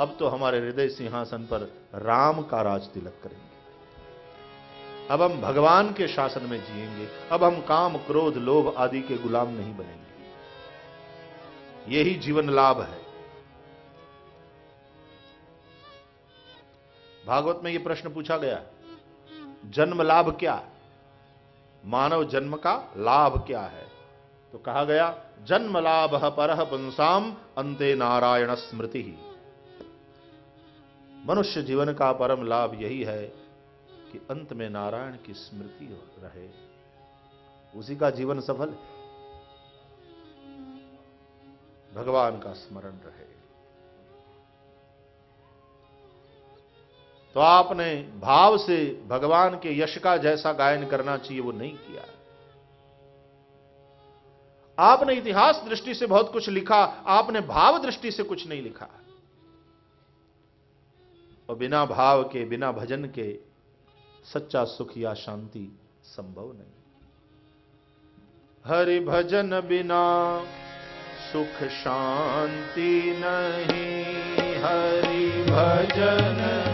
अब तो हमारे हृदय सिंहासन पर राम का राज तिलक करेंगे। अब हम भगवान के शासन में जिएँगे। अब हम काम, क्रोध, लोभ आदि के गुलाम नहीं बनेंगे। यही जीवन लाभ है। भागवत में यह प्रश्न पूछा गया जन्म लाभ क्या मानव जन्म का लाभ क्या है? तो कहा गया, जन्म लाभ पर पुंसाम अंते नारायण स्मृति। ही मनुष्य जीवन का परम लाभ यही है कि अंत में नारायण की स्मृति रहे। उसी का जीवन सफल है। भगवान का स्मरण रहे। तो आपने भाव से भगवान के यश का जैसा गायन करना चाहिए, वो नहीं किया। आपने इतिहास दृष्टि से बहुत कुछ लिखा, आपने भाव दृष्टि से कुछ नहीं लिखा। और बिना भाव के, बिना भजन के सच्चा सुख या शांति संभव नहीं। हरि भजन बिना सुख शांति नहीं। हरि भजन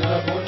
प्रभु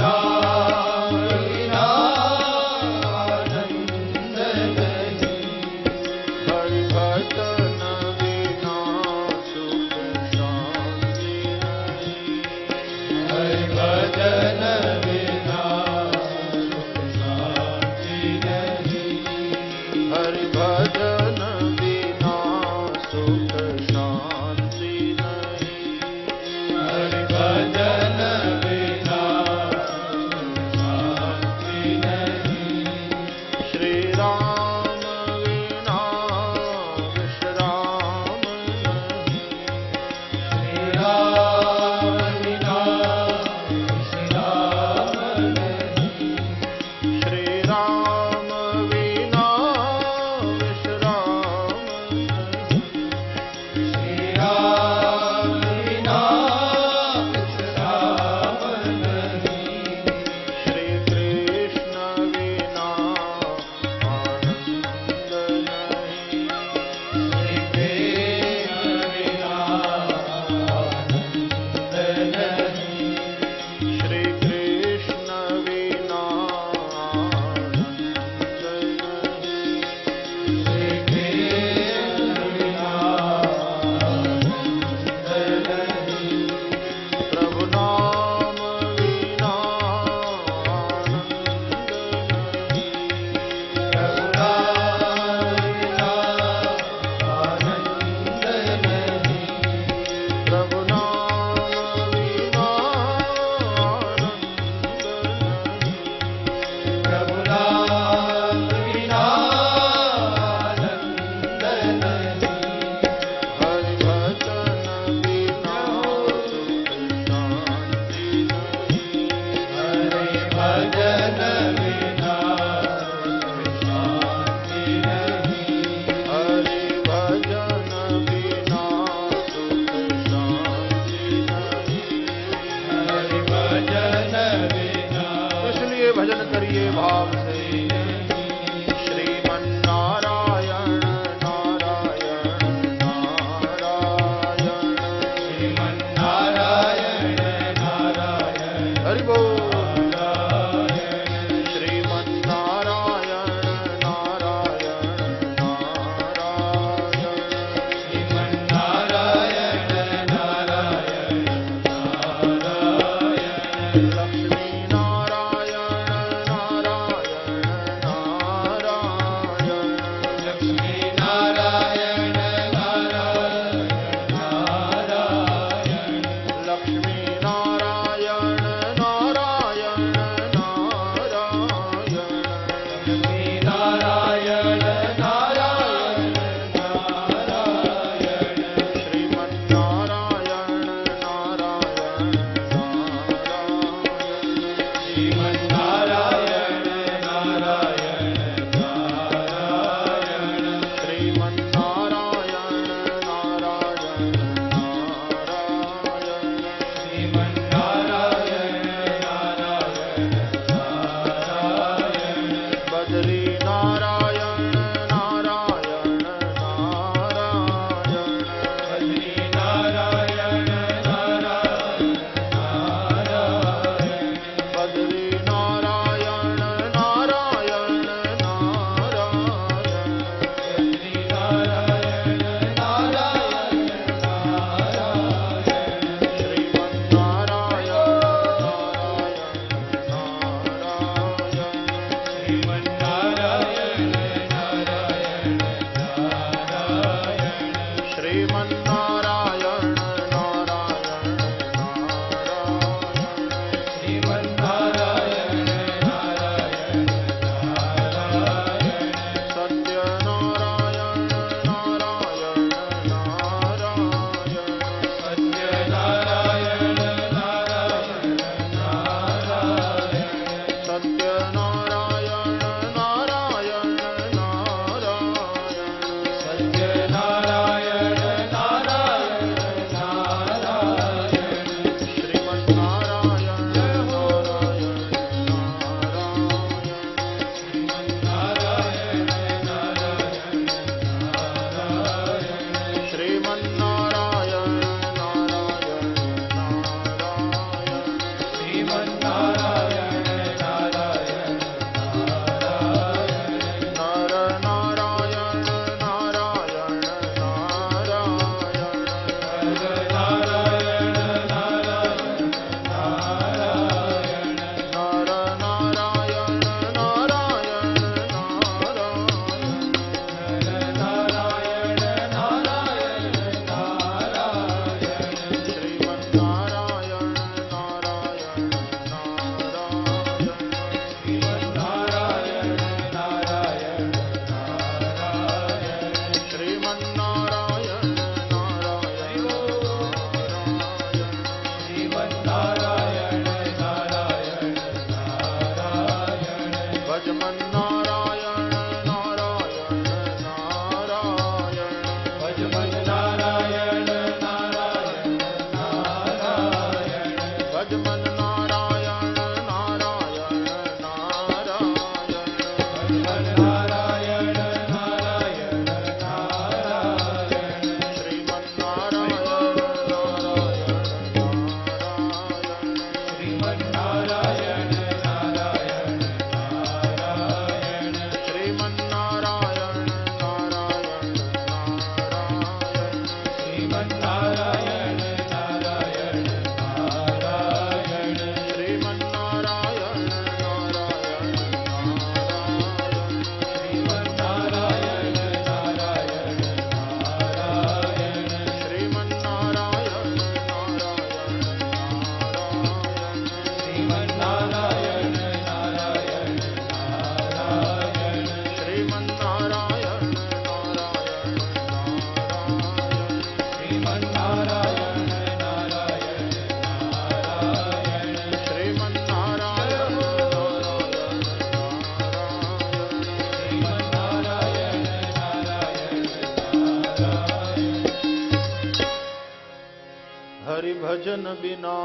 भजन बिना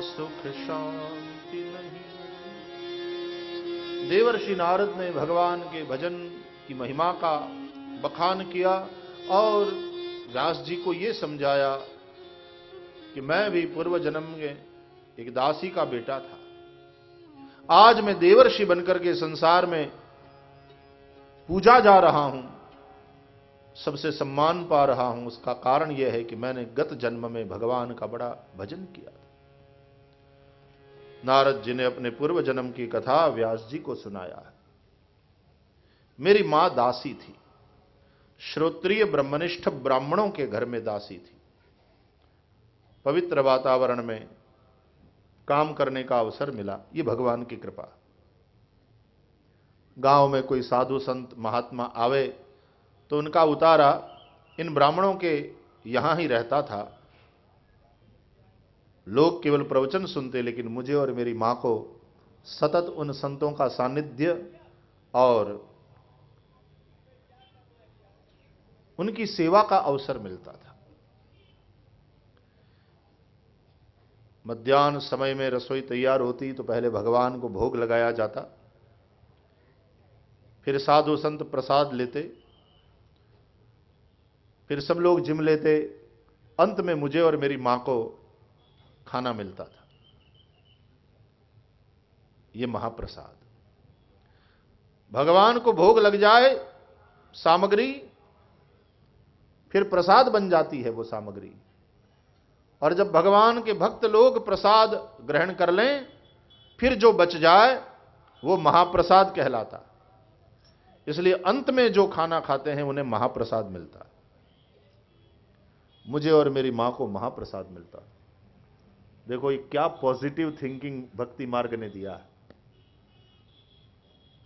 सुख शांति नहीं। देवर्षि नारद ने भगवान के भजन की महिमा का बखान किया और व्यास जी को यह समझाया कि मैं भी पूर्व जन्म में एक दासी का बेटा था। आज मैं देवर्षि बनकर के संसार में पूजा जा रहा हूँ। सबसे सम्मान पा रहा हूँ, उसका कारण यह है कि मैंने गत जन्म में भगवान का बड़ा भजन किया था। नारद जी ने अपने पूर्व जन्म की कथा व्यास जी को सुनाया है। मेरी माँ दासी थी। श्रोत्रिय ब्रह्मनिष्ठ ब्राह्मणों के घर में दासी थी। पवित्र वातावरण में काम करने का अवसर मिला, ये भगवान की कृपा। गाँव में कोई साधु संत महात्मा आवे तो उनका उतारा इन ब्राह्मणों के यहाँ ही रहता था। लोग केवल प्रवचन सुनते, लेकिन मुझे और मेरी माँ को सतत उन संतों का सानिध्य और उनकी सेवा का अवसर मिलता था। मध्यान्ह समय में रसोई तैयार होती तो पहले भगवान को भोग लगाया जाता। फिर साधु संत प्रसाद लेते फिर सब लोग जिम लेते। अंत में मुझे और मेरी माँ को खाना मिलता था। यह महाप्रसाद। भगवान को भोग लग जाए सामग्री, फिर प्रसाद बन जाती है वो सामग्री। और जब भगवान के भक्त लोग प्रसाद ग्रहण कर लें, फिर जो बच जाए, वो महाप्रसाद कहलाता। इसलिए अंत में जो खाना खाते हैं, उन्हें महाप्रसाद मिलता। मुझे और मेरी माँ को महाप्रसाद मिलता। देखो, ये क्या पॉजिटिव थिंकिंग भक्ति मार्ग ने दिया है।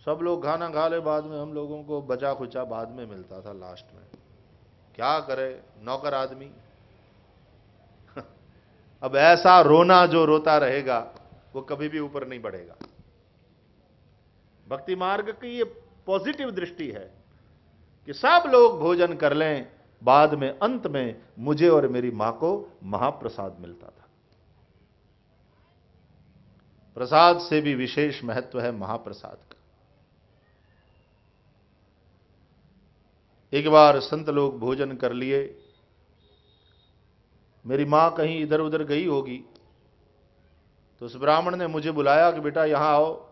सब लोग खाना खा ले बाद में हम लोगों को बचा खुचा बाद में मिलता था लास्ट में। क्या करे, नौकर आदमी? अब ऐसा रोना जो रोता रहेगा, वो कभी भी ऊपर नहीं बढ़ेगा। भक्ति मार्ग की ये पॉजिटिव दृष्टि है कि सब लोग भोजन कर लें बाद में, अंत में मुझे और मेरी माँ को महाप्रसाद मिलता था। प्रसाद से भी विशेष महत्व है महाप्रसाद का। एक बार संत लोग भोजन कर लिए। मेरी माँ कहीं इधर उधर गई होगी। तो उस ब्राह्मण ने मुझे बुलाया कि बेटा यहाँ आओ,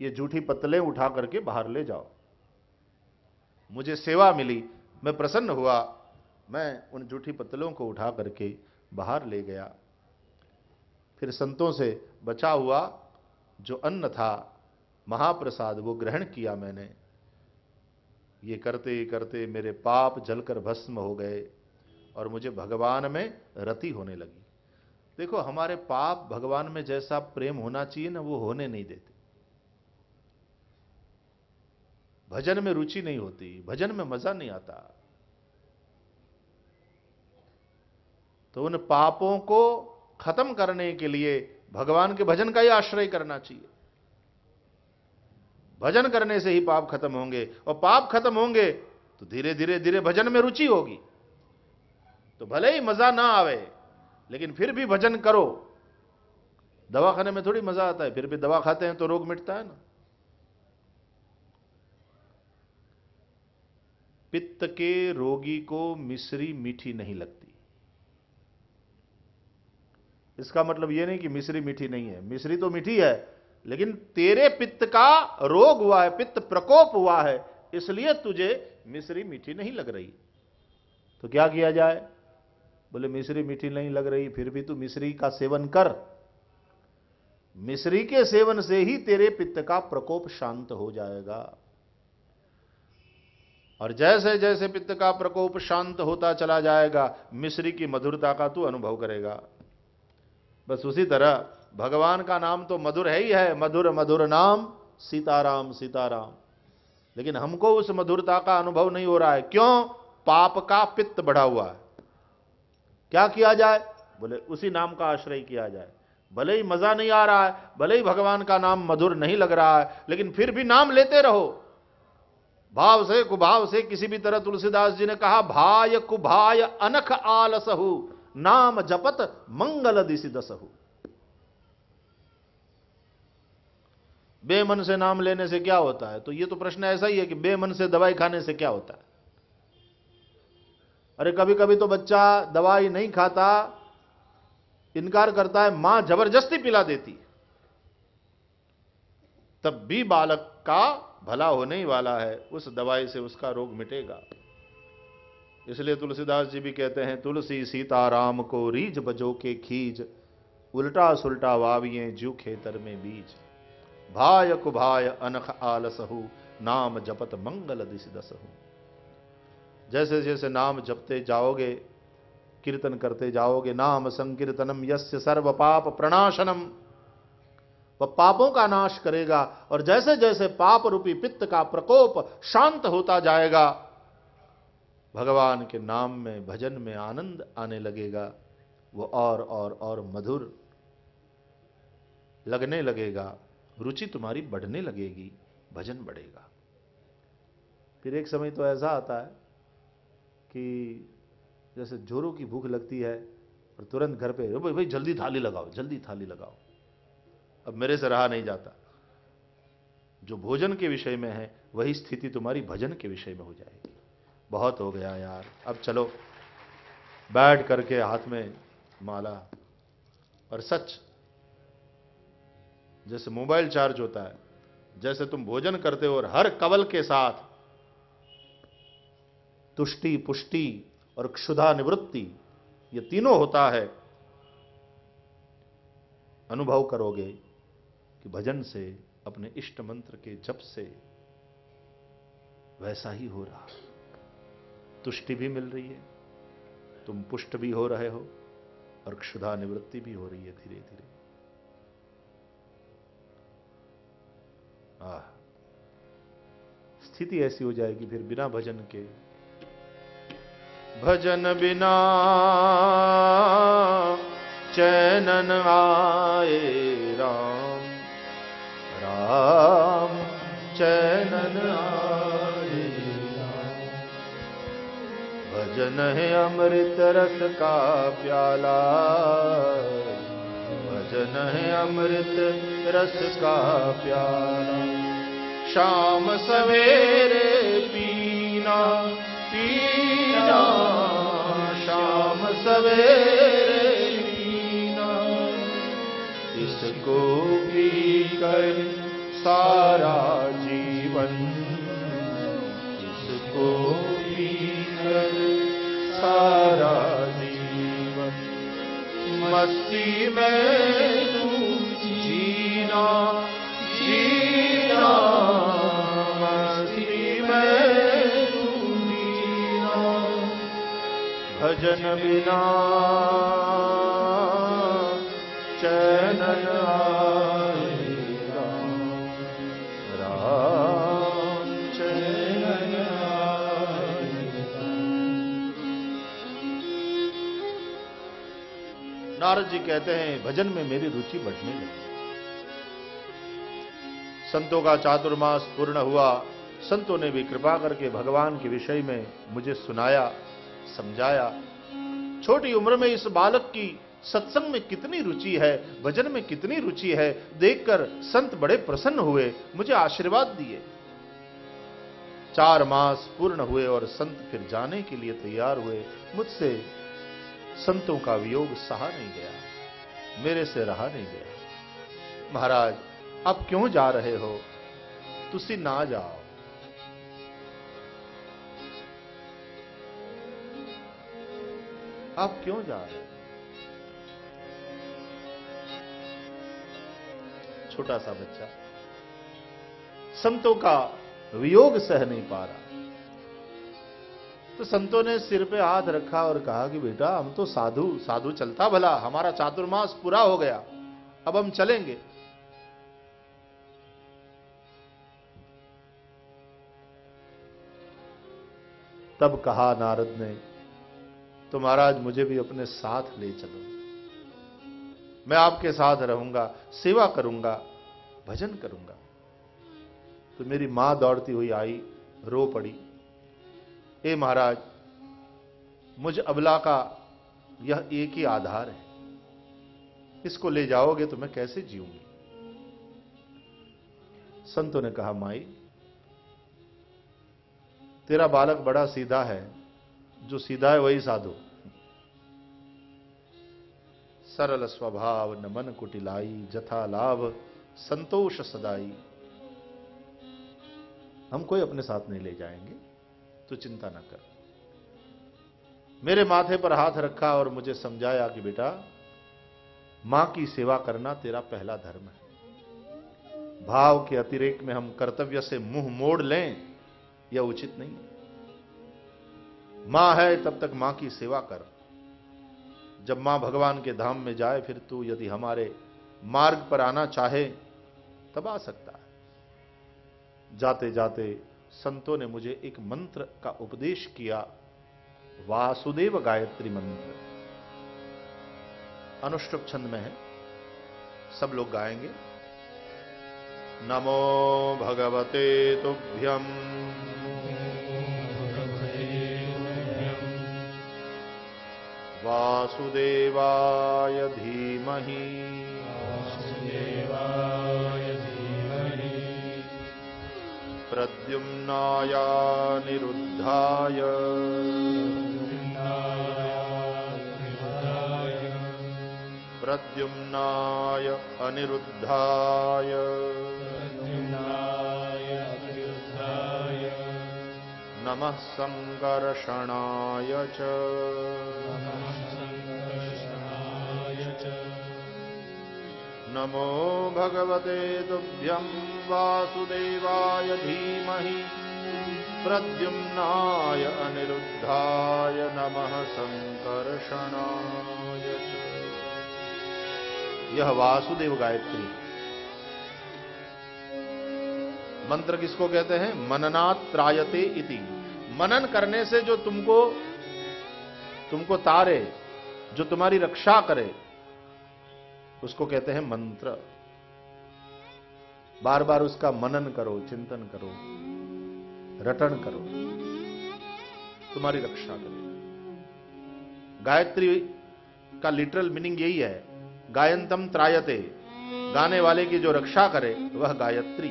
ये जूठी पतले उठा करके बाहर ले जाओ। मुझे सेवा मिली। मैं प्रसन्न हुआ। मैं उन जूठी पत्तलों को उठा करके बाहर ले गया। फिर संतों से बचा हुआ जो अन्न था, महाप्रसाद वो ग्रहण किया मैंने। ये करते करते मेरे पाप जलकर भस्म हो गए और मुझे भगवान में रति होने लगी। देखो, हमारे पाप भगवान में जैसा प्रेम होना चाहिए ना, वो होने नहीं देते। भजन में रुचि नहीं होती, भजन में मज़ा नहीं आता। तो उन पापों को खत्म करने के लिए भगवान के भजन का ही आश्रय करना चाहिए। भजन करने से ही पाप खत्म होंगे, और पाप खत्म होंगे तो धीरे धीरे धीरे भजन में रुचि होगी। तो भले ही मज़ा ना आवे, लेकिन फिर भी भजन करो। दवाखाने में थोड़ी मज़ा आता है, फिर भी दवा खाते हैं तो रोग मिटता है ना। पित्त के रोगी को मिश्री मीठी नहीं लगती। इसका मतलब यह नहीं कि मिश्री मीठी नहीं है। मिश्री तो मीठी है, लेकिन तेरे पित्त का रोग हुआ है, पित्त प्रकोप हुआ है, इसलिए तुझे मिश्री मीठी नहीं लग रही। तो क्या किया जाए? बोले, मिश्री मीठी नहीं लग रही, फिर भी तू मिश्री का सेवन कर। मिश्री के सेवन से ही तेरे पित्त का प्रकोप शांत हो जाएगा। और जैसे जैसे पित्त का प्रकोप शांत होता चला जाएगा, मिश्री की मधुरता का तू अनुभव करेगा। बस उसी तरह, भगवान का नाम तो मधुर है ही है, मधुर मधुर नाम, सीताराम सीताराम। लेकिन हमको उस मधुरता का अनुभव नहीं हो रहा है। क्यों? पाप का पित्त बढ़ा हुआ है। क्या किया जाए? बोले, उसी नाम का आश्रय किया जाए। भले ही मज़ा नहीं आ रहा है, भले ही भगवान का नाम मधुर नहीं लग रहा है, लेकिन फिर भी नाम लेते रहो। भाव से, कुभाव से किसी भी तरह तुलसीदास जी ने कहा, भाय कुभाय अनख आलसहु, नाम जपत मंगल दिशि दसहु। बेमन से नाम लेने से क्या होता है? तो ये तो प्रश्न ऐसा ही है कि बेमन से दवाई खाने से क्या होता है? अरे कभी कभी तो बच्चा दवाई नहीं खाता, इनकार करता है, माँ ज़बरदस्ती पिला देती तब भी बालक का भला होने ही वाला है, उस दवाई से उसका रोग मिटेगा। इसलिए तुलसीदास जी भी कहते हैं, तुलसी सीताराम को रीज बजो के खीज, उल्टा सुल्टा वाविये जू खेतर में बीज। भाय कुभाय अनख आलसहु, नाम जपत मंगल दिश दसहु। जैसे जैसे नाम जपते जाओगे, कीर्तन करते जाओगे, नाम संकीर्तनम यस्य सर्व पाप प्रणाशनम। वह पापों का नाश करेगा और जैसे जैसे पाप रूपी पित्त का प्रकोप शांत होता जाएगा, भगवान के नाम में भजन में आनंद आने लगेगा, वो और और और मधुर लगने लगेगा, रुचि तुम्हारी बढ़ने लगेगी, भजन बढ़ेगा। फिर एक समय तो ऐसा आता है कि जैसे जोरों की भूख लगती है और तुरंत घर पे भाई भाई, जल्दी थाली लगाओ, जल्दी थाली लगाओ। अब मेरे से रहा नहीं जाता। जो भोजन के विषय में है, वही स्थिति तुम्हारी भजन के विषय में हो जाएगी। बहुत हो गया यार। अब चलो, बैठ करके हाथ में माला। और सच, जैसे मोबाइल चार्ज होता है, जैसे तुम भोजन करते हो और हर कवल के साथ तुष्टि, पुष्टि और क्षुधा निवृत्ति, ये तीनों होता है, अनुभव करोगे। कि भजन से, अपने इष्ट मंत्र के जप से वैसा ही हो रहा तुष्टि भी मिल रही है, तुम पुष्ट भी हो रहे हो और क्षुधा निवृत्ति भी हो रही है धीरे धीरे। आह, स्थिति ऐसी हो जाएगी फिर बिना भजन के। भजन बिना चैनन आए राम। राम चैनन भजन है अमृत रस का प्याला। भजन है अमृत रस का प्याला। शाम सवेरे पीना पीना। शाम सवेरे पीना। इसको पी कर सारा जीवन इसको पी कर सारा जीवन, मस्ती में तू जीना जीना, मस्ती में तू जीना, भजन बिना नारद जी कहते हैं, भजन में मेरी रुचि बढ़ने लगी संतों का चातुर्मास पूर्ण हुआ। संतों ने भी कृपा करके भगवान के विषय में मुझे सुनाया, समझाया। छोटी उम्र में इस बालक की सत्संग में कितनी रुचि है, भजन में कितनी रुचि है, देखकर संत बड़े प्रसन्न हुए, मुझे आशीर्वाद दिए। चार मास पूर्ण हुए और संत फिर जाने के लिए तैयार हुए। मुझसे संतों का वियोग सहा नहीं गया, मेरे से रहा नहीं गया। महाराज, आप क्यों जा रहे हो? तुसी ना जाओ। आप क्यों जा रहे हो? छोटा सा बच्चा, संतों का वियोग सह नहीं पा रहा। तो संतों ने सिर पे हाथ रखा और कहा कि बेटा, हम तो साधु साधु चलता भला, हमारा चातुर्मास पूरा हो गया, अब हम चलेंगे। तब कहा नारद ने तो महाराज, मुझे भी अपने साथ ले चलो। मैं आपके साथ रहूँगा, सेवा करूँगा, भजन करूँगा। तो मेरी माँ दौड़ती हुई आई, रो पड़ी। ए महाराज, मुझ अबला का यह एक ही आधार है। इसको ले जाओगे तो मैं कैसे जीऊँगी? संतों ने कहा, माई, तेरा बालक बड़ा सीधा है, जो सीधा है वही साधु। सरल स्वभाव नमन कुटिलाई, जथा लाभ संतोष सदाई। हम कोई अपने साथ नहीं ले जाएँगे। तो चिंता ना कर। मेरे माथे पर हाथ रखा और मुझे समझाया कि बेटा, माँ की सेवा करना तेरा पहला धर्म है। भाव के अतिरेक में हम कर्तव्य से मुँह मोड़ लें, यह उचित नहीं माँ है, तब तक माँ की सेवा कर। जब माँ भगवान के धाम में जाए, फिर तू यदि हमारे मार्ग पर आना चाहे, तब आ सकता है। जाते जाते संतों ने मुझे एक मंत्र का उपदेश किया, वासुदेव गायत्री मंत्र। अनुष्टुप छंद में है। सब लोग गाएँगे। नमो भगवते तुभ्यम। वासुदेवाय धीमहि। प्रद्युम्नाय निरुद्धाय। निरुद्धाय प्रद्युम्नाय अनिरुद्धाय। प्रद्युम्नाय अनिरुद्धाय नमः सङ्कर्षणाय च नमो भगवते तुभ्यं वासुदेवाय धीमहि प्रद्युम्नाय अनिरुद्धाय नमः संकर्षणाय। च यह वासुदेव गायत्री। मंत्र किसको कहते हैं? मननात् त्रायते इति। मनन करने से जो तुमको तुमको तारे, जो तुम्हारी रक्षा करे उसको कहते हैं मंत्र। बार बार उसका मनन करो, चिंतन करो, रटन करो। तुम्हारी रक्षा करे। गायत्री का लिटरल मीनिंग यही है, गायंतम त्रायते। गाने वाले की जो रक्षा करे, वह गायत्री।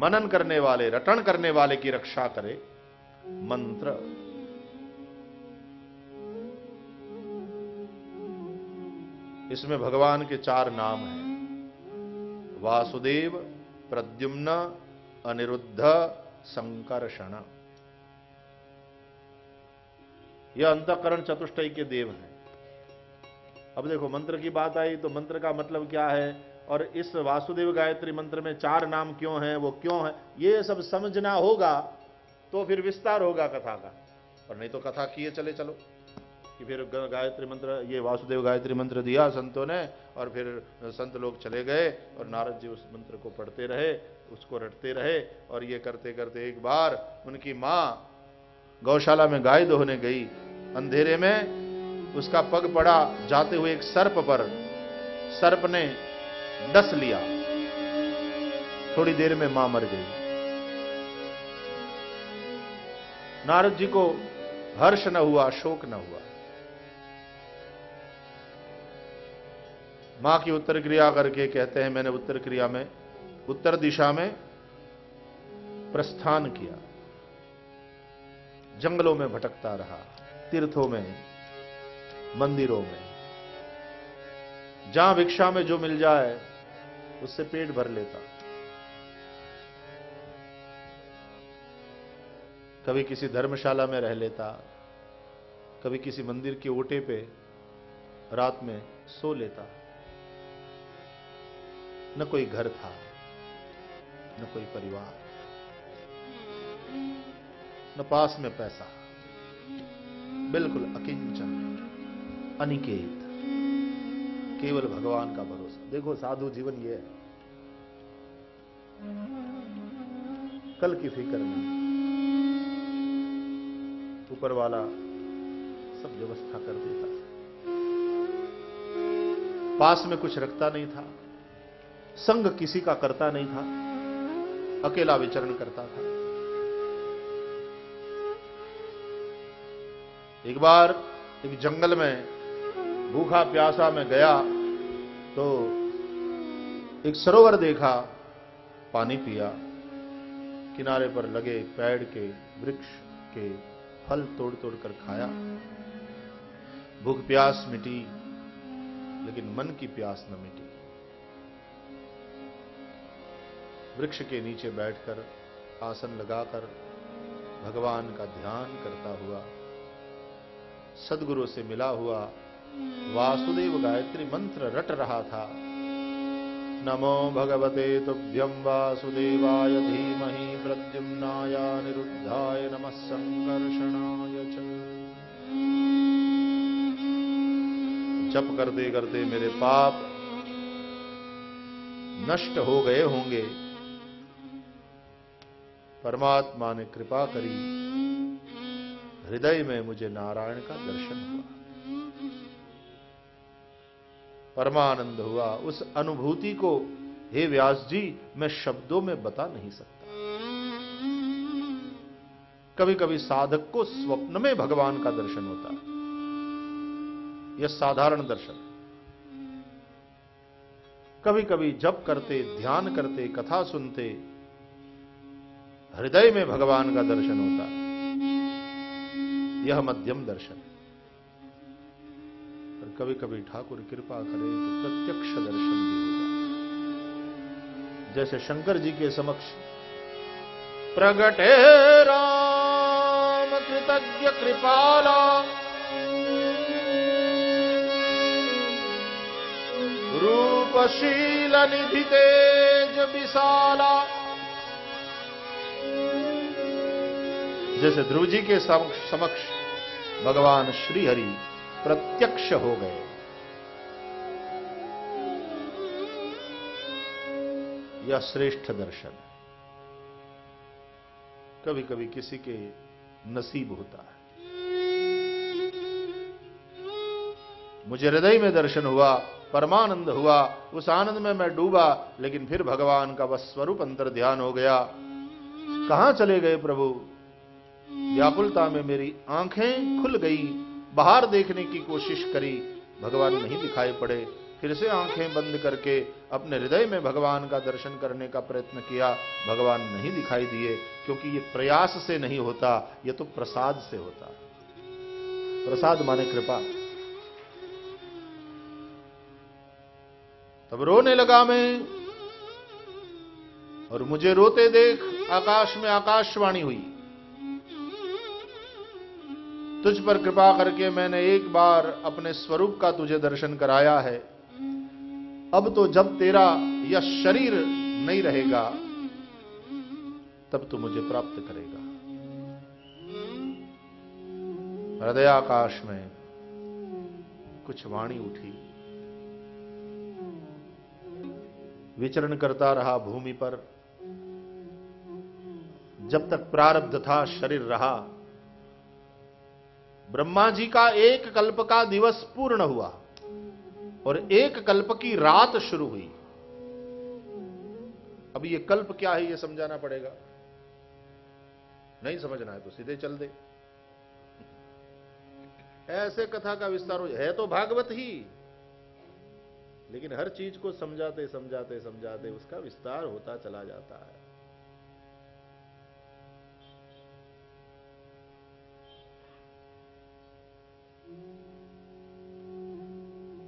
मनन करने वाले, रटन करने वाले की रक्षा करे, मंत्र। इसमें भगवान के चार नाम हैं। वासुदेव, प्रद्युम्न, अनिरुद्ध, संकर्षण। यह अंतकरण चतुष्टय के देव हैं। अब देखो, मंत्र की बात आई तो मंत्र का मतलब क्या है? और इस वासुदेव गायत्री मंत्र में चार नाम क्यों हैं, वो क्यों है? ये सब समझना होगा तो फिर विस्तार होगा कथा का। और नहीं तो कथा किए चले चलो। कि फिर गायत्री मंत्र, ये वासुदेव गायत्री मंत्र दिया संतों ने, और फिर संत लोग चले गए, और नारद जी उस मंत्र को पढ़ते रहे, उसको रटते रहे, और ये करते करते एक बार उनकी माँ गौशाला में गाय दोहने गई। अंधेरे में उसका पग पड़ा, जाते हुए एक सर्प पर, सर्प ने डस लिया। थोड़ी देर में माँ मर गई। नारद जी को हर्ष न हुआ, शोक न हुआ। माँ की उत्तर क्रिया करके कहते हैं, मैंने उत्तर क्रिया में, उत्तर दिशा में प्रस्थान किया। जंगलों में भटकता रहा, तीर्थों में, मंदिरों में। जहाँ भिक्षा में जो मिल जाए, उससे पेट भर लेता। कभी किसी धर्मशाला में रह लेता, कभी किसी मंदिर के ओटे पे रात में सो लेता। न कोई घर था, न कोई परिवार, न पास में पैसा, बिल्कुल अकिंचन अनिकेत, केवल भगवान का भरोसा। देखो, साधु जीवन ये है। कल की फ़िक्र में ऊपर वाला सब व्यवस्था कर देता पास में कुछ रखता नहीं था। संग किसी का करता नहीं था, अकेला विचरण करता था। एक बार एक जंगल में, भूखा प्यासा में गया तो एक सरोवर देखा, पानी पिया। किनारे पर लगे पेड़ के, वृक्ष के फल तोड़ तोड़ कर खाया। भूख प्यास मिटी, लेकिन मन की प्यास न मिटी। वृक्ष के नीचे बैठकर आसन लगाकर भगवान का ध्यान करता हुआ, सदगुरु से मिला हुआ वासुदेव गायत्री मंत्र रट रहा था। नमो भगवते तुभ्यं वासुदेवाय धीमहि प्रद्युम्नाय निरुद्धाय नमः संकर्षणाय च। जप करते करते मेरे पाप नष्ट हो गए होंगे। परमात्मा ने कृपा करी। हृदय में मुझे नारायण का दर्शन हुआ। परमानंद हुआ। उस अनुभूति को, हे व्यास जी, मैं शब्दों में बता नहीं सकता। कभी कभी साधक को स्वप्न में भगवान का दर्शन होता। है यह साधारण दर्शन कभी कभी जप करते, ध्यान करते, कथा सुनते हृदय में भगवान का दर्शन होता है। यह मध्यम दर्शन। और कभी कभी ठाकुर कृपा करे तो प्रत्यक्ष दर्शन भी हो जाए जैसे शंकर जी के समक्ष, प्रगटे राम कृतज्ञ कृपाला। रूपशील निधि तेज विशाला। जैसे ध्रुव जी के समक्ष भगवान श्री हरि प्रत्यक्ष हो गए। यह श्रेष्ठ दर्शन। कभी कभी किसी के नसीब होता है। मुझे हृदय में दर्शन हुआ, परमानंद हुआ, उस आनंद में मैं डूबा, लेकिन फिर भगवान का वह स्वरूप अंतर ध्यान हो गया। कहाँ चले गए प्रभु? व्याकुलता में मेरी आँखें खुल गई। बाहर देखने की कोशिश करी। भगवान नहीं दिखाई पड़े। फिर से आँखें बंद करके अपने हृदय में भगवान का दर्शन करने का प्रयत्न किया। भगवान नहीं दिखाई दिए, क्योंकि ये प्रयास से नहीं होता, ये तो प्रसाद से होता। प्रसाद माने कृपा। तब रोने लगा मैं, और मुझे रोते देख आकाश में आकाशवाणी हुई। तुझ पर कृपा करके मैंने एक बार अपने स्वरूप का तुझे दर्शन कराया है। अब तो जब तेरा यह शरीर नहीं रहेगा, तब तू मुझे प्राप्त करेगा। हृदयाकाश में कुछ वाणी उठी। विचरण करता रहा भूमि पर। जब तक प्रारब्ध था, शरीर रहा। ब्रह्मा जी का एक कल्प का दिवस पूर्ण हुआ और एक कल्प की रात शुरू हुई। अब ये कल्प क्या है, ये समझाना पड़ेगा। नहीं समझना है तो सीधे चल दे। ऐसे कथा का विस्तार हो है तो भागवत ही। लेकिन हर चीज़ को समझाते समझाते समझाते उसका विस्तार होता चला जाता है।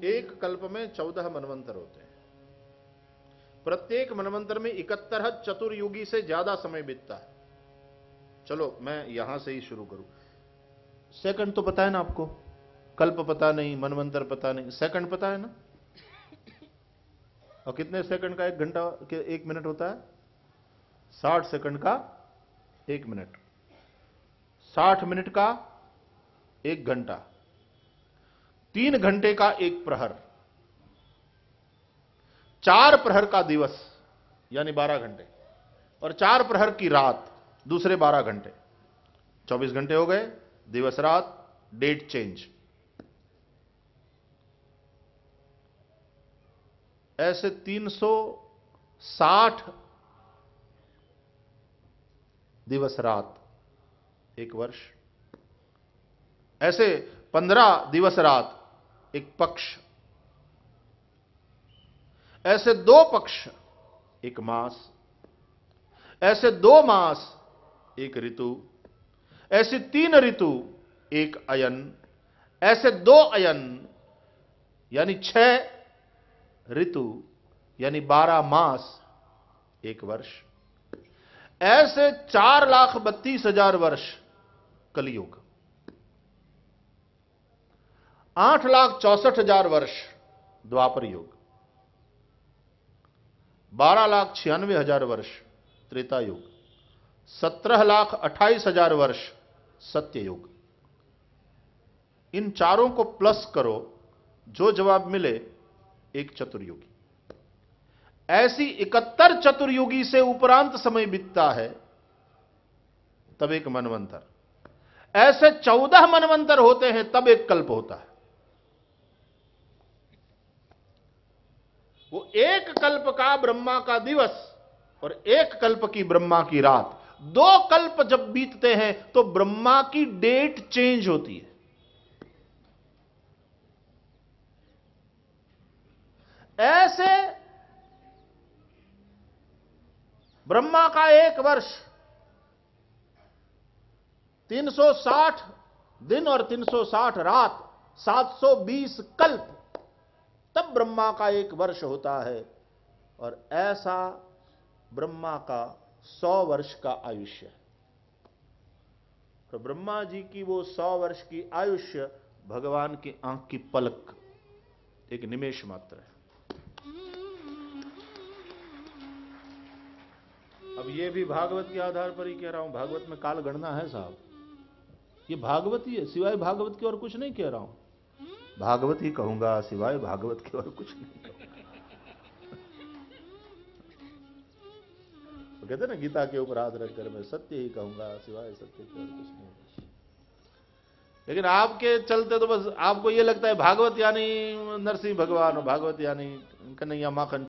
एक कल्प में चौदह मनवंतर होते हैं। प्रत्येक मनवंतर में इकहत्तर चतुर्युगी से ज़्यादा समय बीतता है। चलो, मैं यहाँ से ही शुरू करूँ। सेकंड तो पता है ना आपको? कल्प पता नहीं, मनवंतर पता नहीं। सेकंड पता है ना? और कितने सेकंड का एक घंटा एक मिनट होता है? साठ सेकंड का एक मिनट। साठ मिनट का एक घंटा। तीन घंटे का एक प्रहर। चार प्रहर का दिवस, यानी बारह घंटे। और चार प्रहर की रात, दूसरे बारह घंटे। चौबीस घंटे हो गए, दिवस रात, डेट चेंज। ऐसे 360 दिवस रात, एक वर्ष। ऐसे 15 दिवस रात एक पक्ष। ऐसे दो पक्ष, एक मास। ऐसे दो मास, एक ऋतु। ऐसे तीन ऋतु, एक अयन। ऐसे दो अयन, यानी छह ऋतु, यानी बारह मास, एक वर्ष। ऐसे चार लाख बत्तीस हज़ार वर्ष कलयुग। आठ लाख चौसठ हज़ार वर्ष द्वापर युग। बारह लाख छियानवे हज़ार वर्ष त्रेता युग। सत्रह लाख अट्ठाईस हज़ार वर्ष सत्य युग। इन चारों को प्लस करो, जो जवाब मिले, एक चतुर्युगी। ऐसी इकहत्तर चतुर्युगी से उपरांत समय बीतता है, तब एक मनवंतर। ऐसे चौदह मनवंतर होते हैं, तब एक कल्प होता है। वो एक कल्प का ब्रह्मा का दिवस और एक कल्प की ब्रह्मा की रात। दो कल्प जब बीतते हैं तो ब्रह्मा की डेट चेंज होती है। ऐसे ब्रह्मा का एक वर्ष 360 दिन और 360 रात 720 कल्प तब ब्रह्मा का एक वर्ष होता है और ऐसा ब्रह्मा का सौ वर्ष का आयुष्य तो ब्रह्मा जी की वो सौ वर्ष की आयुष्य भगवान की आँख की पलक, एक निमेश मात्र है। अब ये भी भागवत के आधार पर ही कह रहा हूँ, भागवत में काल गणना है साहब। ये भागवत ही है, सिवाय भागवत के और कुछ नहीं कह रहा हूँ। भागवत ही कहूँगा, सिवाय भागवत के और कुछ नहीं तो कहते ना, गीता के ऊपर हाथ रखकर मैं सत्य ही कहूँगा, सिवाय सत्य के और कुछ नहीं। लेकिन आपके चलते तो बस, आपको ये लगता है, भागवत यानी नरसिंह भगवान भागवत यानी कन्हैया माखन